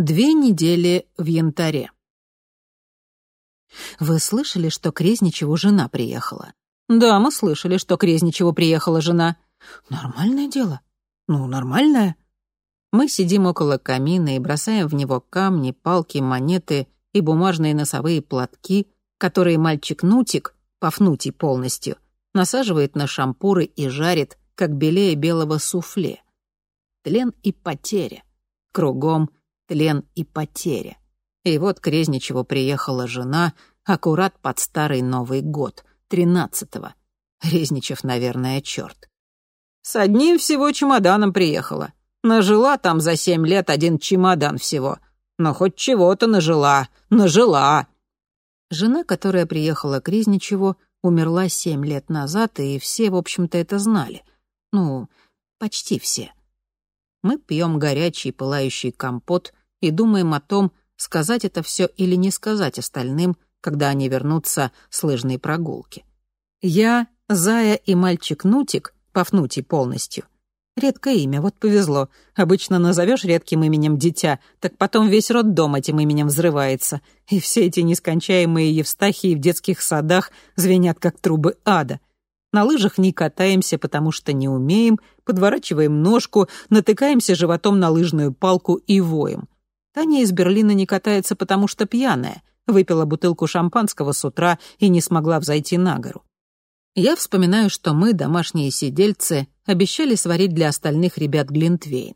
Две недели в янтаре. Вы слышали, что к Резничеву жена приехала? Да, мы слышали, что к Резничеву приехала жена. Нормальное дело. Ну, нормальное. Мы сидим около камина и бросаем в него камни, палки, монеты и бумажные носовые платки, которые мальчик Нутик, Пафнутий полностью, насаживает на шампуры и жарит, как белее белого суфле. Тлен и потеря. Кругом тлен и потеря. И вот к Резничеву приехала жена аккурат под старый Новый год, тринадцатого. Резничев, наверное, черт. С одним всего чемоданом приехала. Нажила там за семь лет один чемодан всего. Но хоть чего-то нажила, нажила. Жена, которая приехала к Резничеву, умерла семь лет назад, и все, в общем-то, это знали. Ну, почти все. Мы пьем горячий пылающий компот и думаем о том, сказать это все или не сказать остальным, когда они вернутся с лыжной прогулки. Я, Зая и мальчик Нутик, Пафнутий полностью. Редкое имя, вот повезло. Обычно назовешь редким именем дитя, так потом весь род дом этим именем взрывается. И все эти нескончаемые Евстахии в детских садах звенят, как трубы ада. На лыжах не катаемся, потому что не умеем, подворачиваем ножку, натыкаемся животом на лыжную палку и воем. Таня из Берлина не катается, потому что пьяная. Выпила бутылку шампанского с утра и не смогла взойти на гору. Я вспоминаю, что мы, домашние сидельцы, обещали сварить для остальных ребят Глинтвейн.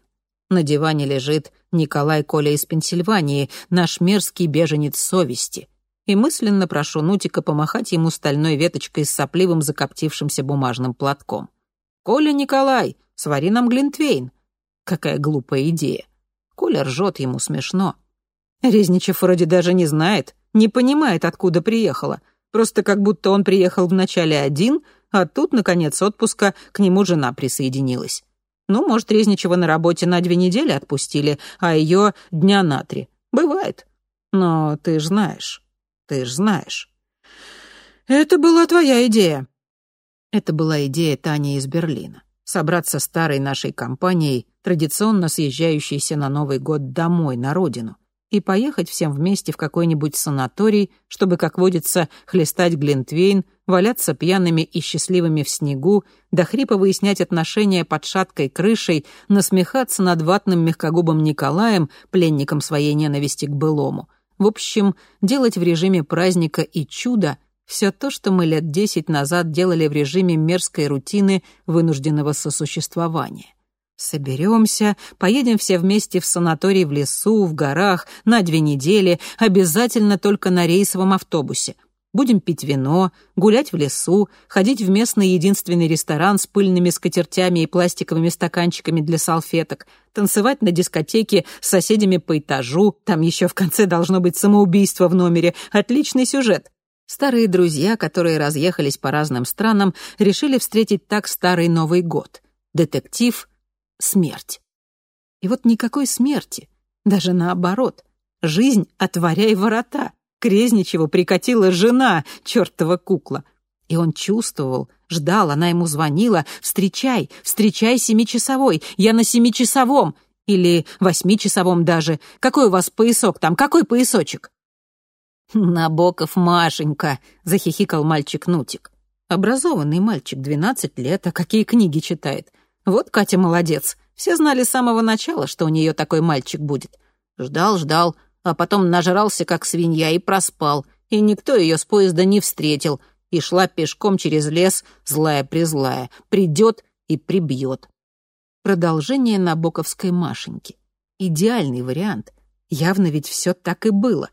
На диване лежит Николай Коля из Пенсильвании, наш мерзкий беженец совести. И мысленно прошу Нутика помахать ему стальной веточкой с сопливым закоптившимся бумажным платком. «Коля Николай, свари нам Глинтвейн». Какая глупая идея. Коля ржет, ему смешно. Резничев вроде даже не знает, не понимает, откуда приехала. Просто как будто он приехал вначале один, а тут, наконец, отпуска к нему жена присоединилась. Ну, может, Резничева на работе на две недели отпустили, а ее дня на три. Бывает. Но ты ж знаешь, ты ж знаешь. Это была твоя идея. Это была идея Тани из Берлина. Собраться старой нашей компанией традиционно съезжающийся на Новый год домой, на родину, и поехать всем вместе в какой-нибудь санаторий, чтобы, как водится, хлестать глинтвейн, валяться пьяными и счастливыми в снегу, до хрипа выяснять отношения под шаткой крышей, насмехаться над ватным мягкогубым Николаем, пленником своей ненависти к былому. В общем, делать в режиме праздника и чуда все то, что мы лет десять назад делали в режиме мерзкой рутины вынужденного сосуществования. Соберемся, поедем все вместе в санаторий в лесу, в горах, на две недели, обязательно только на рейсовом автобусе. Будем пить вино, гулять в лесу, ходить в местный единственный ресторан с пыльными скатертями и пластиковыми стаканчиками для салфеток, танцевать на дискотеке с соседями по этажу, там еще в конце должно быть самоубийство в номере, отличный сюжет. Старые друзья, которые разъехались по разным странам, решили встретить так старый Новый год. Детектив — смерть. И вот никакой смерти, даже наоборот. Жизнь отворяй ворота. К Резничеву прикатила жена, чертова кукла. И он чувствовал, ждал, она ему звонила. «Встречай, встречай семичасовой, я на семичасовом!» Или восьмичасовом даже. «Какой у вас поясок там, какой поясочек?» «Набоков Машенька», — захихикал мальчик Нутик. Образованный мальчик, двенадцать лет, а какие книги читает. Вот Катя молодец. Все знали с самого начала, что у нее такой мальчик будет. Ждал, ждал, а потом нажрался, как свинья, и проспал. И никто ее с поезда не встретил. И шла пешком через лес, злая-призлая. Придет и прибьет. Продолжение Набоковской Машеньки. Идеальный вариант. Явно ведь все так и было.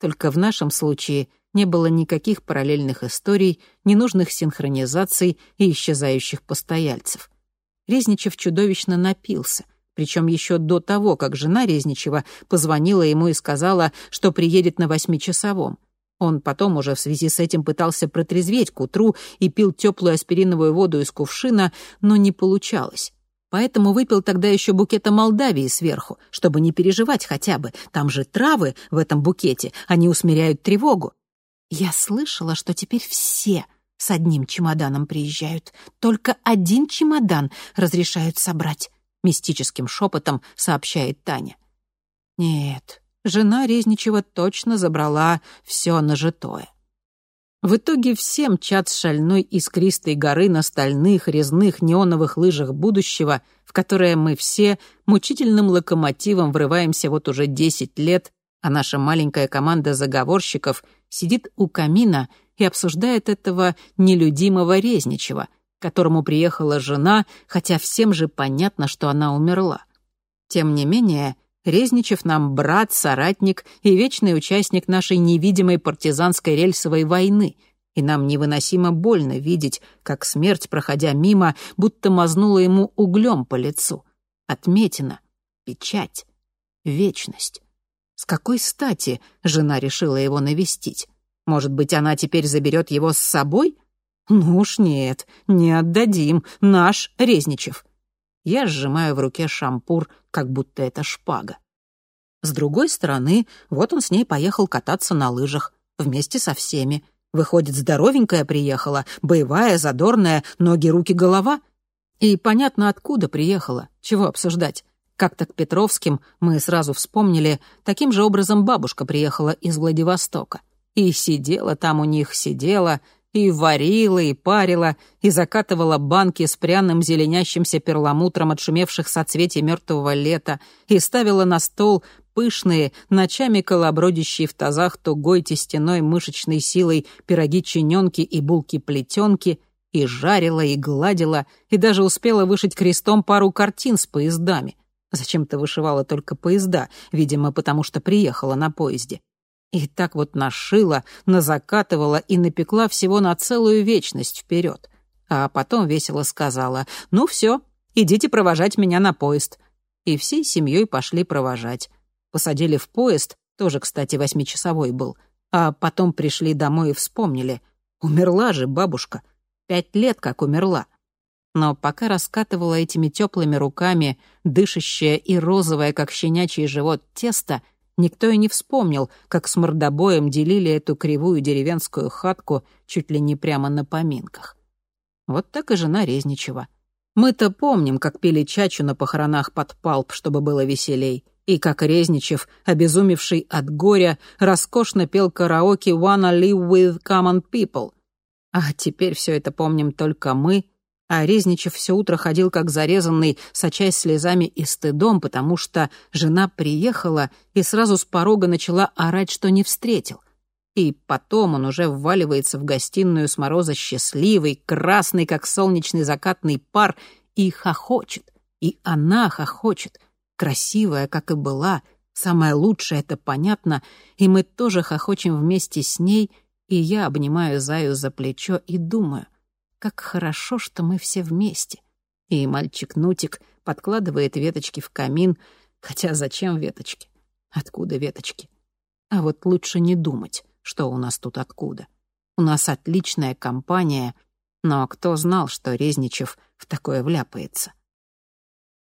Только в нашем случае не было никаких параллельных историй, ненужных синхронизаций и исчезающих постояльцев. Резничев чудовищно напился, причем еще до того, как жена Резничева позвонила ему и сказала, что приедет на восьмичасовом. Он потом уже в связи с этим пытался протрезветь к утру и пил теплую аспириновую воду из кувшина, но не получалось. Поэтому выпил тогда еще букета Молдавии сверху, чтобы не переживать хотя бы. Там же травы в этом букете, они усмиряют тревогу. Я слышала, что теперь все с одним чемоданом приезжают. Только один чемодан разрешают собрать», — мистическим шепотом сообщает Таня. Нет, жена Резничева точно забрала все нажитое. В итоге все мчат с шальной искристой горы на стальных, резных, неоновых лыжах будущего, в которое мы все мучительным локомотивом врываемся вот уже десять лет, а наша маленькая команда заговорщиков сидит у камина и обсуждает этого нелюдимого Резничева, которому приехала жена, хотя всем же понятно, что она умерла. Тем не менее, Резничев нам брат, соратник и вечный участник нашей невидимой партизанской рельсовой войны, и нам невыносимо больно видеть, как смерть, проходя мимо, будто мазнула ему углем по лицу. Отметина, печать, вечность. С какой стати жена решила его навестить? Может быть, она теперь заберет его с собой? Ну уж нет, не отдадим, наш Резничев. Я сжимаю в руке шампур, как будто это шпага. С другой стороны, вот он с ней поехал кататься на лыжах, вместе со всеми. Выходит, здоровенькая приехала, боевая, задорная, ноги, руки, голова. И понятно, откуда приехала, чего обсуждать. Как-то к Петровским мы сразу вспомнили, таким же образом бабушка приехала из Владивостока. И сидела там у них, сидела, и варила, и парила, и закатывала банки с пряным зеленящимся перламутром отшумевших соцветий мертвого лета, и ставила на стол пышные, ночами колобродящие в тазах тугой тестяной мышечной силой пироги-чиненки и булки-плетенки, и жарила, и гладила, и даже успела вышить крестом пару картин с поездами. Зачем-то вышивала только поезда, видимо, потому что приехала на поезде. И так вот нашила, назакатывала и напекла всего на целую вечность вперед. А потом весело сказала, «Ну все, идите провожать меня на поезд». И всей семьей пошли провожать. Посадили в поезд, тоже, кстати, восьмичасовой был. А потом пришли домой и вспомнили. Умерла же бабушка. Пять лет как умерла. Но пока раскатывала этими теплыми руками, дышащее и розовое, как щенячий живот, тесто — Никто и не вспомнил, как с мордобоем делили эту кривую деревенскую хатку чуть ли не прямо на поминках. Вот так и жена Резничева. Мы-то помним, как пили чачу на похоронах под палп, чтобы было веселей, и как Резничев, обезумевший от горя, роскошно пел караоке «Wanna live with common people». А теперь все это помним только мы а Резничев все утро ходил как зарезанный, сочась слезами и стыдом, потому что жена приехала и сразу с порога начала орать, что не встретил. И потом он уже вваливается в гостиную с мороза счастливый, красный, как солнечный закатный пар, и хохочет. И она хохочет, красивая, как и была, самая лучшая, это понятно, и мы тоже хохочем вместе с ней, и я обнимаю Заю за плечо и думаю — как хорошо, что мы все вместе. И мальчик Нутик подкладывает веточки в камин. Хотя зачем веточки? Откуда веточки? А вот лучше не думать, что у нас тут откуда. У нас отличная компания, но кто знал, что Резничев в такое вляпается?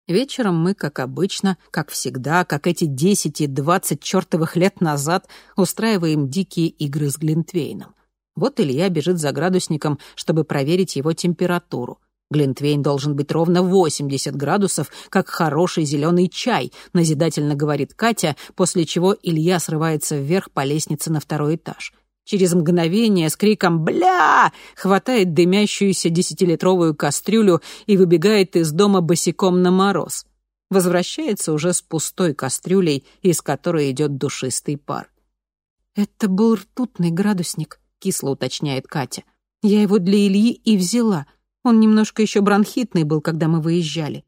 Вечером мы, как обычно, как всегда, как эти десять и двадцать чертовых лет назад, устраиваем дикие игры с Глинтвейном. Вот Илья бежит за градусником, чтобы проверить его температуру. Глинтвейн должен быть ровно 80 градусов, как хороший зеленый чай, назидательно говорит Катя, после чего Илья срывается вверх по лестнице на второй этаж. Через мгновение с криком «Бля!» хватает дымящуюся десятилитровую кастрюлю и выбегает из дома босиком на мороз. Возвращается уже с пустой кастрюлей, из которой идет душистый пар. «Это был ртутный градусник», — кисло уточняет Катя. «Я его для Ильи и взяла. Он немножко еще бронхитный был, когда мы выезжали».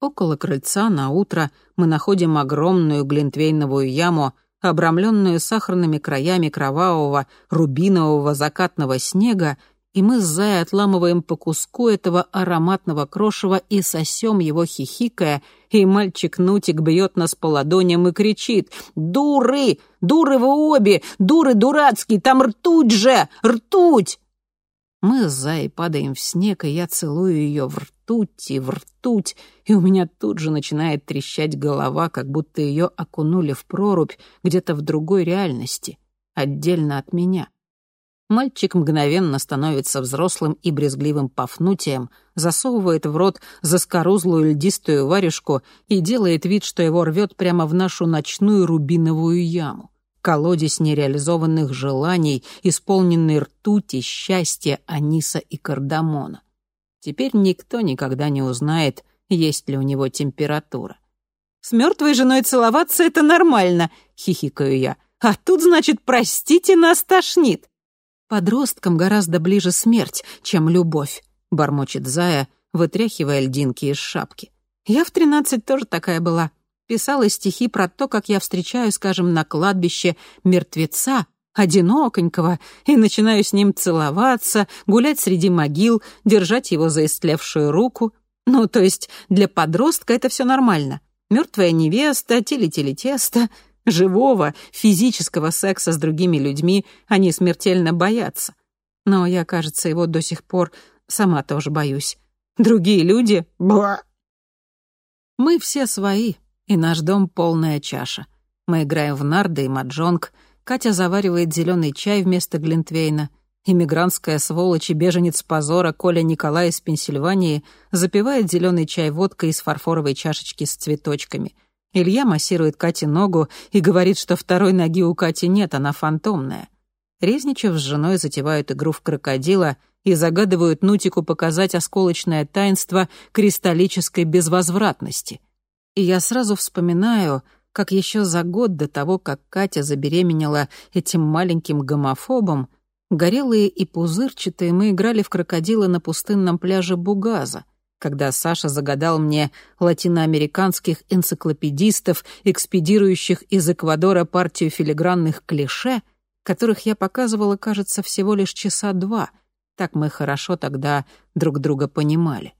Около крыльца на утро мы находим огромную глинтвейновую яму, обрамленную сахарными краями кровавого, рубинового закатного снега, и мы с Зай отламываем по куску этого ароматного крошева и сосем его хихикая, и мальчик Нутик бьет нас по ладоням и кричит «Дуры! Дуры вы обе! Дуры дурацкие! Там ртуть же! Ртуть!» Мы с Зай падаем в снег, и я целую ее в ртуть и в ртуть, и у меня тут же начинает трещать голова, как будто ее окунули в прорубь где-то в другой реальности, отдельно от меня. Мальчик мгновенно становится взрослым и брезгливым пафнутием, засовывает в рот заскорузлую льдистую варежку и делает вид, что его рвет прямо в нашу ночную рубиновую яму. Колодец нереализованных желаний, исполненный ртути, счастья, аниса и кардамона. Теперь никто никогда не узнает, есть ли у него температура. «С мертвой женой целоваться — это нормально», — хихикаю я. «А тут, значит, простите, нас тошнит». Подросткам гораздо ближе смерть, чем любовь, бормочет Зая, вытряхивая льдинки из шапки. Я в тринадцать тоже такая была. Писала стихи про то, как я встречаю, скажем, на кладбище мертвеца, одиноконького, и начинаю с ним целоваться, гулять среди могил, держать его за истлевшую руку. Ну, то есть для подростка это все нормально. Мертвая невеста, теле-теле-тесто — Живого, физического секса с другими людьми они смертельно боятся. Но я, кажется, его до сих пор сама тоже боюсь. Другие люди... Бла. Мы все свои, и наш дом полная чаша. Мы играем в нарды и маджонг, Катя заваривает зеленый чай вместо глинтвейна, иммигрантская сволочь и беженец позора Коля Николай из Пенсильвании запивает зеленый чай водкой из фарфоровой чашечки с цветочками — Илья массирует Кате ногу и говорит, что второй ноги у Кати нет, она фантомная. Резничев с женой затевают игру в крокодила и загадывают Нутику показать осколочное таинство кристаллической безвозвратности. И я сразу вспоминаю, как еще за год до того, как Катя забеременела этим маленьким гомофобом, горелые и пузырчатые мы играли в крокодила на пустынном пляже Бугаза когда Саша загадал мне латиноамериканских энциклопедистов, экспедирующих из Эквадора партию филигранных клише, которых я показывала, кажется, всего лишь часа два. Так мы хорошо тогда друг друга понимали.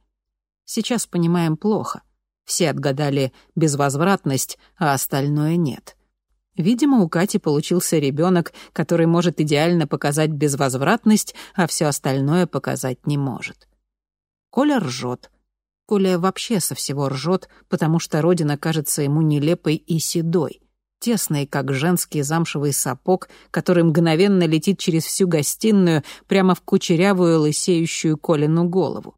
Сейчас понимаем плохо. Все отгадали безвозвратность, а остальное нет. Видимо, у Кати получился ребенок, который может идеально показать безвозвратность, а все остальное показать не может. Коля ржет. Коля вообще со всего ржет, потому что родина кажется ему нелепой и седой, тесной, как женский замшевый сапог, который мгновенно летит через всю гостиную прямо в кучерявую лысеющую Колину голову.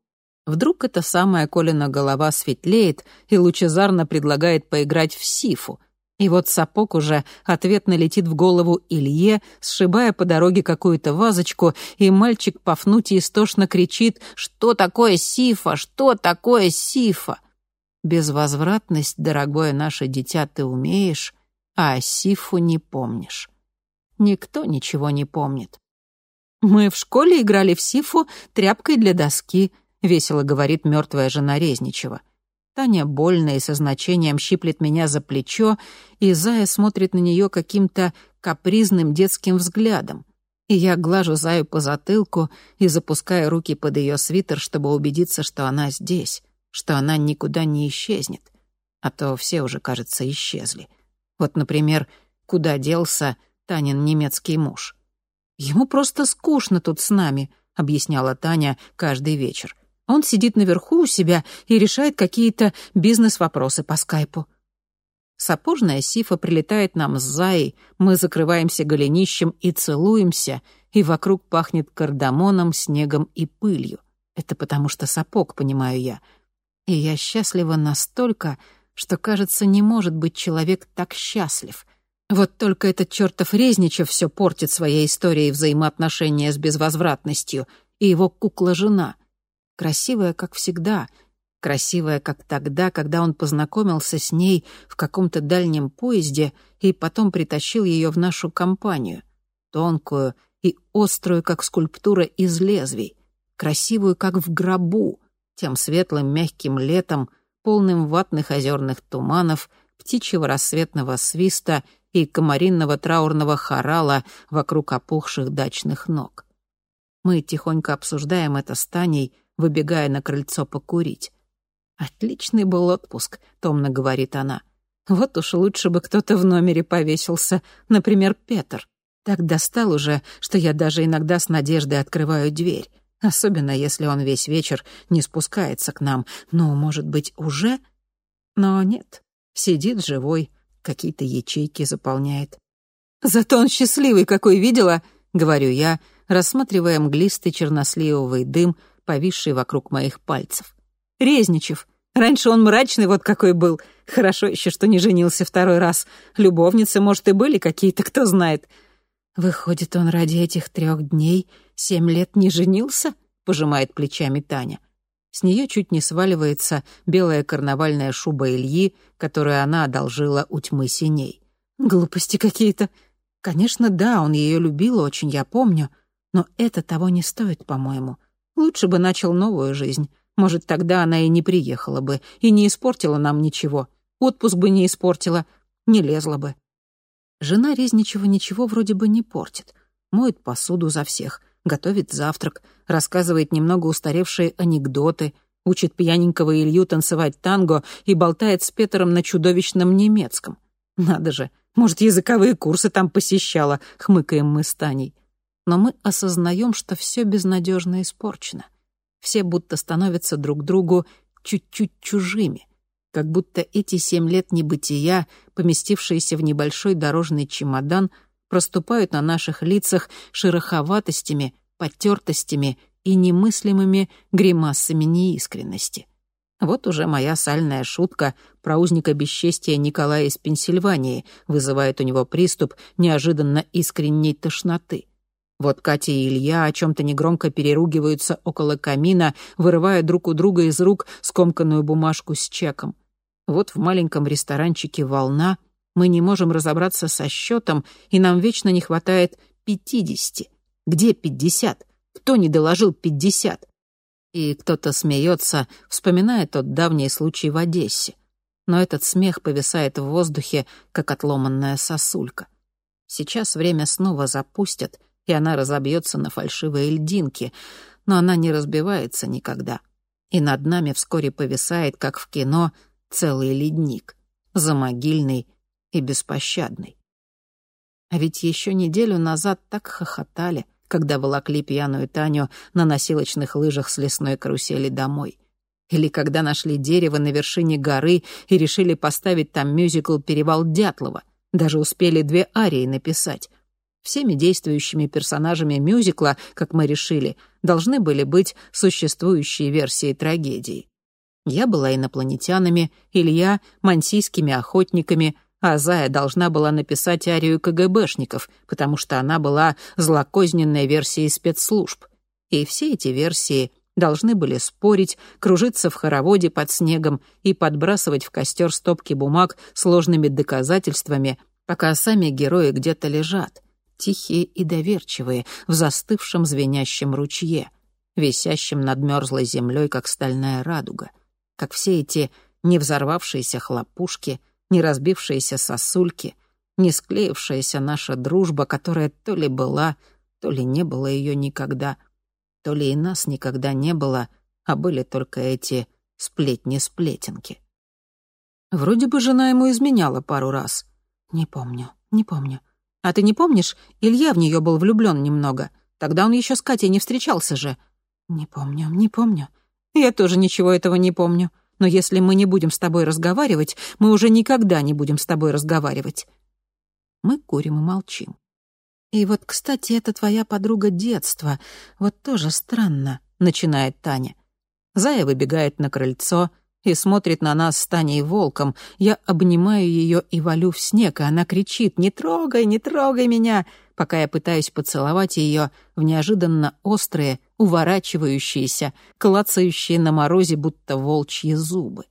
Вдруг эта самая Колина голова светлеет и лучезарно предлагает поиграть в сифу — и вот сапог уже ответно летит в голову Илье, сшибая по дороге какую-то вазочку, и мальчик Пафнутий истошно кричит «Что такое сифа? Что такое сифа?» Безвозвратность, дорогое наше дитя, ты умеешь, а сифу не помнишь. Никто ничего не помнит. «Мы в школе играли в сифу тряпкой для доски», — весело говорит мертвая жена Резничева. Таня больно и со значением щиплет меня за плечо, и Зая смотрит на нее каким-то капризным детским взглядом. И я глажу Заю по затылку и запускаю руки под ее свитер, чтобы убедиться, что она здесь, что она никуда не исчезнет. А то все уже, кажется, исчезли. Вот, например, куда делся Танин немецкий муж. «Ему просто скучно тут с нами», — объясняла Таня каждый вечер. Он сидит наверху у себя и решает какие-то бизнес-вопросы по скайпу. Сапожная сифа прилетает нам с Заей, мы закрываемся голенищем и целуемся, и вокруг пахнет кардамоном, снегом и пылью. Это потому что сапог, понимаю я. И я счастлива настолько, что, кажется, не может быть человек так счастлив. Вот только этот чертов Резничев все портит своей историей взаимоотношения с безвозвратностью, и его кукла-жена — красивая, как всегда, красивая, как тогда, когда он познакомился с ней в каком-то дальнем поезде и потом притащил ее в нашу компанию, тонкую и острую, как скульптура из лезвий, красивую, как в гробу, тем светлым мягким летом, полным ватных озерных туманов, птичьего рассветного свиста и комаринного траурного хорала вокруг опухших дачных ног. Мы тихонько обсуждаем это с Таней, выбегая на крыльцо покурить. «Отличный был отпуск», — томно говорит она. «Вот уж лучше бы кто-то в номере повесился, например, Петр. Так достал уже, что я даже иногда с надеждой открываю дверь, особенно если он весь вечер не спускается к нам. Ну, может быть, уже? Но нет, сидит живой, какие-то ячейки заполняет. Зато он счастливый какой, видела? — говорю я, рассматривая мглистый черносливовый дым, повисший вокруг моих пальцев. «Резничев. Раньше он мрачный вот какой был. Хорошо еще, что не женился второй раз. Любовницы, может, и были какие-то, кто знает. Выходит, он ради этих трех дней семь лет не женился?» — пожимает плечами Таня. С нее чуть не сваливается белая карнавальная шуба Ильи, которую она одолжила у тьмы синей. Глупости какие-то. Конечно, да, он ее любил очень, я помню, но это того не стоит, по-моему. Лучше бы начал новую жизнь. Может, тогда она и не приехала бы, и не испортила нам ничего. Отпуск бы не испортила, не лезла бы. Жена Резничева ничего вроде бы не портит. Моет посуду за всех — готовит завтрак, рассказывает немного устаревшие анекдоты, учит пьяненького Илью танцевать танго и болтает с Петером на чудовищном немецком. Надо же, может, языковые курсы там посещала, хмыкаем мы с Таней. Но мы осознаем, что все безнадежно испорчено. Все будто становятся друг другу чуть-чуть чужими, как будто эти семь лет небытия, поместившиеся в небольшой дорожный чемодан, проступают на наших лицах шероховатостями, потертостями и немыслимыми гримасами неискренности. Вот уже моя сальная шутка про узника бесчестия Николая из Пенсильвании вызывает у него приступ неожиданно искренней тошноты. Вот Катя и Илья о чем-то негромко переругиваются около камина, вырывая друг у друга из рук скомканную бумажку с чеком. Вот в маленьком ресторанчике «Волна» Мы не можем разобраться со счетом, и нам вечно не хватает пятидесяти. Где пятьдесят? Кто не доложил пятьдесят? И кто-то смеется, вспоминая тот давний случай в Одессе. Но этот смех повисает в воздухе, как отломанная сосулька. Сейчас время снова запустят, и она разобьется на фальшивые льдинки, но она не разбивается никогда. И над нами вскоре повисает, как в кино, целый ледник, замогильный и беспощадный. А ведь еще неделю назад так хохотали, когда волокли пьяную Таню на носилочных лыжах с лесной карусели домой. Или когда нашли дерево на вершине горы и решили поставить там мюзикл «Перевал Дятлова». Даже успели две арии написать. Всеми действующими персонажами мюзикла, как мы решили, должны были быть существующие версии трагедии. Я была инопланетянами, Илья — мансийскими охотниками, а Зая должна была написать арию КГБшников, потому что она была злокозненной версией спецслужб. И все эти версии должны были спорить, кружиться в хороводе под снегом и подбрасывать в костер стопки бумаг сложными доказательствами, пока сами герои где-то лежат, тихие и доверчивые, в застывшем звенящем ручье, висящем над мерзлой землей, как стальная радуга, как все эти невзорвавшиеся хлопушки — не разбившиеся сосульки, не склеившаяся наша дружба, которая то ли была, то ли не было ее никогда, то ли и нас никогда не было, а были только эти сплетни-сплетенки. Вроде бы жена ему изменяла пару раз. Не помню, не помню. А ты не помнишь, Илья в нее был влюблен немного. Тогда он еще с Катей не встречался же. Не помню, не помню. Я тоже ничего этого не помню но если мы не будем с тобой разговаривать, мы уже никогда не будем с тобой разговаривать». Мы курим и молчим. «И вот, кстати, это твоя подруга детства. Вот тоже странно», — начинает Таня. Зая выбегает на крыльцо и смотрит на нас с Таней волком. Я обнимаю ее и валю в снег, и она кричит «Не трогай, не трогай меня!» пока я пытаюсь поцеловать ее в неожиданно острые, уворачивающиеся, клацающие на морозе, будто волчьи зубы.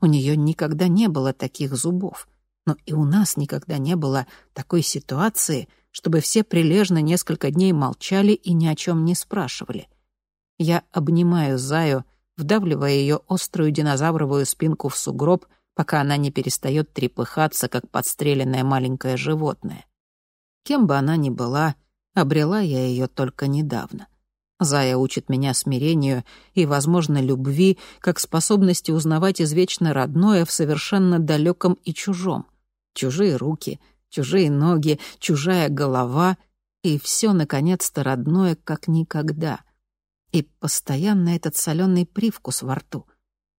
У нее никогда не было таких зубов. Но и у нас никогда не было такой ситуации, чтобы все прилежно несколько дней молчали и ни о чем не спрашивали. Я обнимаю Заю, вдавливая ее острую динозавровую спинку в сугроб, пока она не перестает трепыхаться, как подстреленное маленькое животное. Кем бы она ни была, обрела я ее только недавно. Зая учит меня смирению и, возможно, любви, как способности узнавать извечно родное в совершенно далеком и чужом. Чужие руки, чужие ноги, чужая голова и все, наконец-то, родное, как никогда. И постоянно этот соленый привкус во рту,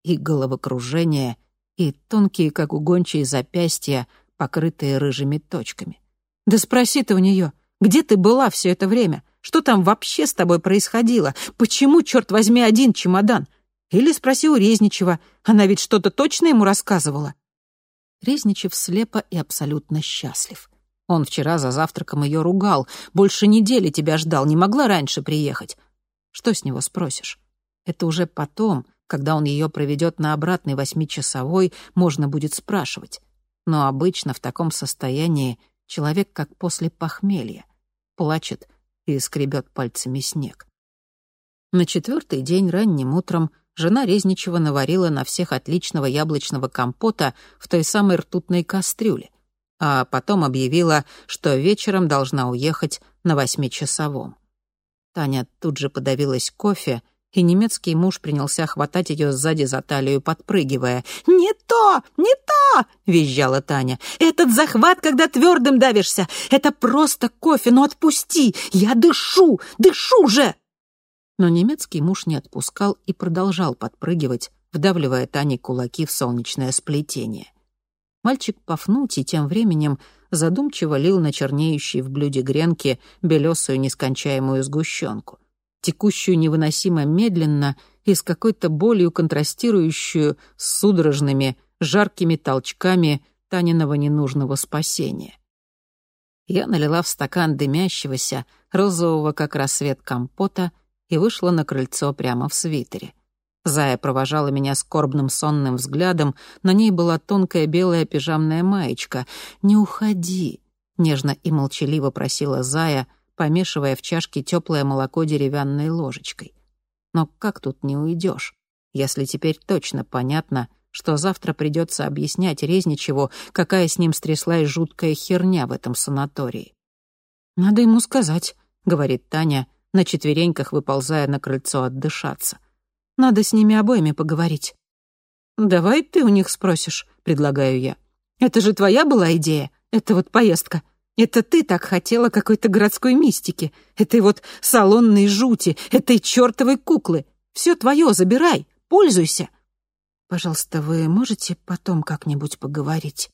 и головокружение, и тонкие, как у гончей, запястья, покрытые рыжими точками. Да спроси ты у нее, Где ты была все это время? Что там вообще с тобой происходило? Почему, черт возьми, один чемодан? Или спроси у Резничева, она ведь что-то точно ему рассказывала. Резничев слепо и абсолютно счастлив. Он вчера за завтраком ее ругал. Больше недели тебя ждал, не могла раньше приехать. Что с него спросишь? Это уже потом, когда он ее проведет на обратной восьмичасовой, можно будет спрашивать. Но обычно в таком состоянии человек как после похмелья. Плачет и скребет пальцами снег. На четвертый день ранним утром жена Резничева наварила на всех отличного яблочного компота в той самой ртутной кастрюле, а потом объявила, что вечером должна уехать на восьмичасовом. Таня тут же подавилась кофе, и немецкий муж принялся хватать ее сзади за талию, подпрыгивая. «Не то! Не то!» — визжала Таня. «Этот захват, когда твердым давишься, это просто кофе, но отпусти! Я дышу! Дышу же!» Но немецкий муж не отпускал и продолжал подпрыгивать, вдавливая Тане кулаки в солнечное сплетение. Мальчик Пафнутий тем временем задумчиво лил на чернеющей в блюде гренки белесую нескончаемую сгущенку, текущую невыносимо медленно и с какой-то болью контрастирующую с судорожными, жаркими толчками Таниного ненужного спасения. Я налила в стакан дымящегося, розового как рассвет компота и вышла на крыльцо прямо в свитере. Зая провожала меня скорбным сонным взглядом, на ней была тонкая белая пижамная маечка. «Не уходи», — нежно и молчаливо просила Зая, помешивая в чашке теплое молоко деревянной ложечкой. «Но как тут не уйдешь, если теперь точно понятно, что завтра придется объяснять Резничеву, какая с ним стряслась жуткая херня в этом санатории?» «Надо ему сказать», — говорит Таня, — на четвереньках выползая на крыльцо отдышаться. «Надо с ними обоими поговорить». «Давай ты у них спросишь», — предлагаю я. «Это же твоя была идея, это вот поездка. Это ты так хотела какой-то городской мистики, этой вот салонной жути, этой чертовой куклы. Все твое, забирай, пользуйся». «Пожалуйста, вы можете потом как-нибудь поговорить?»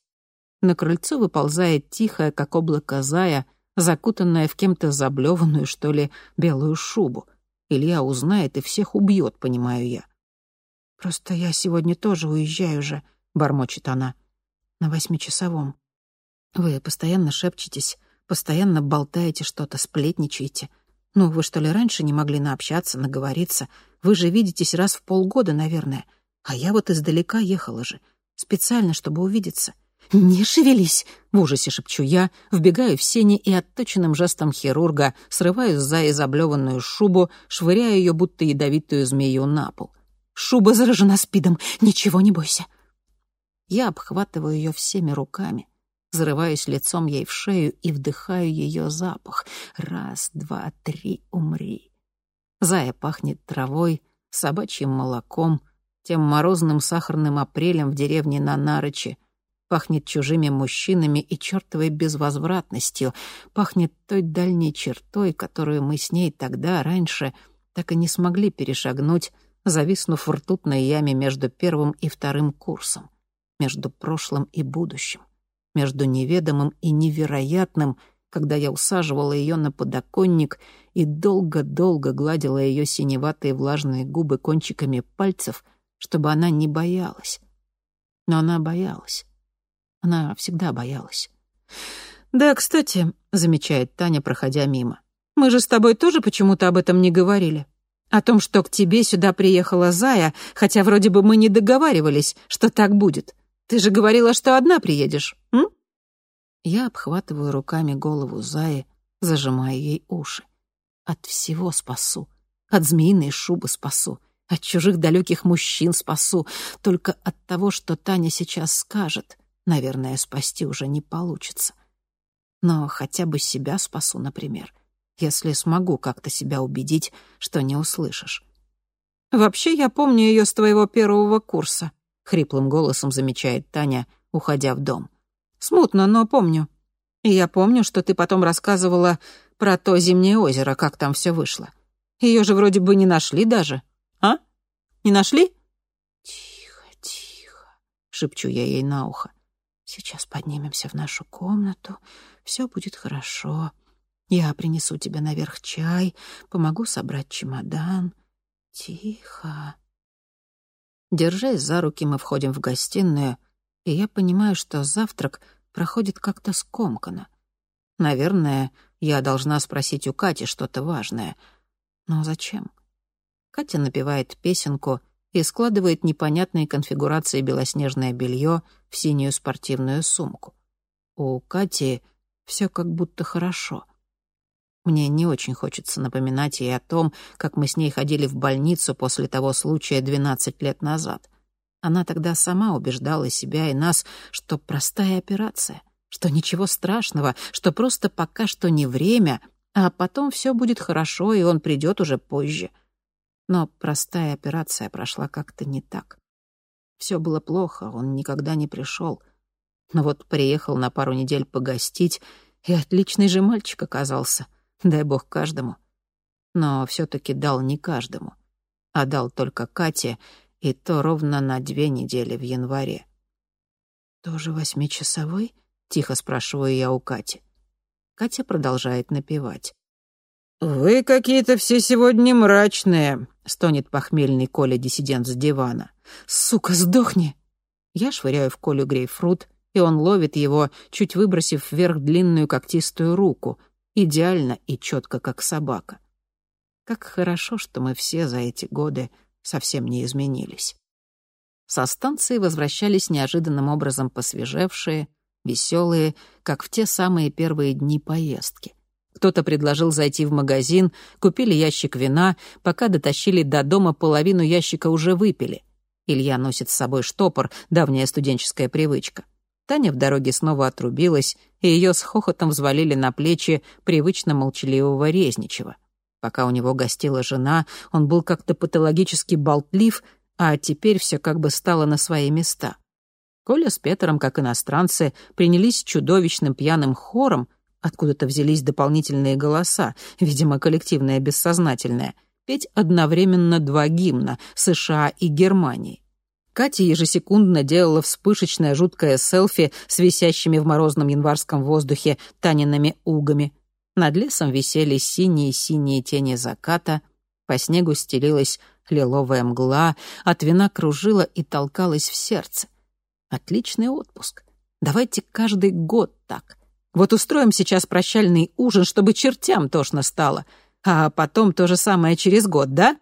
На крыльцо выползает тихая, как облако зая, закутанная в кем-то заблеванную, что ли, белую шубу. Илья узнает и всех убьет, понимаю я. «Просто я сегодня тоже уезжаю же», — бормочет она, — «на восьмичасовом. Вы постоянно шепчетесь, постоянно болтаете что-то, сплетничаете. Ну, вы что ли раньше не могли наобщаться, наговориться? Вы же видитесь раз в полгода, наверное. А я вот издалека ехала же, специально, чтобы увидеться. «Не шевелись!» — в ужасе шепчу я, вбегаю в сени и отточенным жестом хирурга срываю за изоблеванную шубу, швыряя ее будто ядовитую змею на пол. «Шуба заражена спидом! Ничего не бойся!» Я обхватываю ее всеми руками, зарываюсь лицом ей в шею и вдыхаю ее запах. Раз, два, три, умри. Зая пахнет травой, собачьим молоком, тем морозным сахарным апрелем в деревне на Нарыче — Пахнет чужими мужчинами и чертовой безвозвратностью. Пахнет той дальней чертой, которую мы с ней тогда, раньше, так и не смогли перешагнуть, зависнув в ртутной яме между первым и вторым курсом, между прошлым и будущим, между неведомым и невероятным, когда я усаживала ее на подоконник и долго-долго гладила ее синеватые влажные губы кончиками пальцев, чтобы она не боялась. Но она боялась. Она всегда боялась. «Да, кстати», — замечает Таня, проходя мимо, «мы же с тобой тоже почему-то об этом не говорили. О том, что к тебе сюда приехала Зая, хотя вроде бы мы не договаривались, что так будет. Ты же говорила, что одна приедешь, м?» Я обхватываю руками голову Заи, зажимая ей уши. От всего спасу. От змеиной шубы спасу. От чужих далеких мужчин спасу. Только от того, что Таня сейчас скажет — наверное, спасти уже не получится. Но хотя бы себя спасу, например, если смогу как-то себя убедить, что не услышишь. «Вообще, я помню ее с твоего первого курса», — хриплым голосом замечает Таня, уходя в дом. «Смутно, но помню. И я помню, что ты потом рассказывала про то зимнее озеро, как там все вышло. Ее же вроде бы не нашли даже. А? Не нашли?» «Тихо, тихо», — шепчу я ей на ухо. Сейчас поднимемся в нашу комнату, все будет хорошо. Я принесу тебе наверх чай, помогу собрать чемодан. Тихо. Держась за руки, мы входим в гостиную, и я понимаю, что завтрак проходит как-то скомканно. Наверное, я должна спросить у Кати что-то важное. Но зачем? Катя напевает песенку и складывает непонятные конфигурации белоснежное белье синюю спортивную сумку. У Кати все как будто хорошо — мне не очень хочется напоминать ей о том, как мы с ней ходили в больницу после того случая 12 лет назад. Она тогда сама убеждала себя и нас, что простая операция, что ничего страшного, что просто пока что не время, а потом все будет хорошо, и он придет уже позже. Но простая операция прошла как-то не так. Все было плохо, он никогда не пришел. Но вот приехал на пару недель погостить, и отличный же мальчик оказался — дай бог каждому. Но все таки дал не каждому, а дал только Кате, и то ровно на две недели в январе. «Тоже восьмичасовой?» — тихо спрашиваю я у Кати. Катя продолжает напевать. «Вы какие-то все сегодня мрачные», — стонет похмельный Коля-диссидент с дивана. «Сука, сдохни!» Я швыряю в Колю грейпфрут, и он ловит его, чуть выбросив вверх длинную когтистую руку, идеально и четко, как собака. Как хорошо, что мы все за эти годы совсем не изменились. Со станции возвращались неожиданным образом посвежевшие, веселые, как в те самые первые дни поездки. Кто-то предложил зайти в магазин, купили ящик вина, пока дотащили до дома половину ящика уже выпили. Илья носит с собой штопор, давняя студенческая привычка — Таня в дороге снова отрубилась, и ее с хохотом взвалили на плечи привычно молчаливого Резничева. Пока у него гостила жена, он был как-то патологически болтлив, а теперь все как бы стало на свои места. Коля с Петером, как иностранцы, принялись чудовищным пьяным хором, откуда-то взялись дополнительные голоса, видимо, коллективное бессознательное, петь одновременно два гимна — США и Германии. Катя ежесекундно делала вспышечное жуткое селфи с висящими в морозном январском воздухе Таниными угами. Над лесом висели синие-синие тени заката, по снегу стелилась лиловая мгла, от вина кружила и толкалась в сердце. Отличный отпуск. Давайте каждый год так. Вот устроим сейчас прощальный ужин, чтобы чертям тошно стало, а потом то же самое через год, да?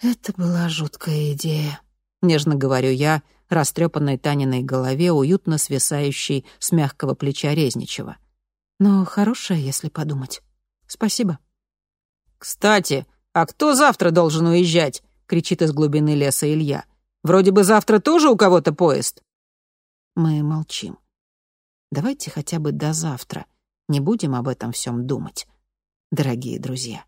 Это была жуткая идея. — нежно говорю я, растрепанной Таниной голове, уютно свисающей с мягкого плеча Резничева. «Но хорошая, если подумать. Спасибо». «Кстати, а кто завтра должен уезжать?» — кричит из глубины леса Илья. «Вроде бы завтра тоже у кого-то поезд». Мы молчим. Давайте хотя бы до завтра не будем об этом всем думать, дорогие друзья.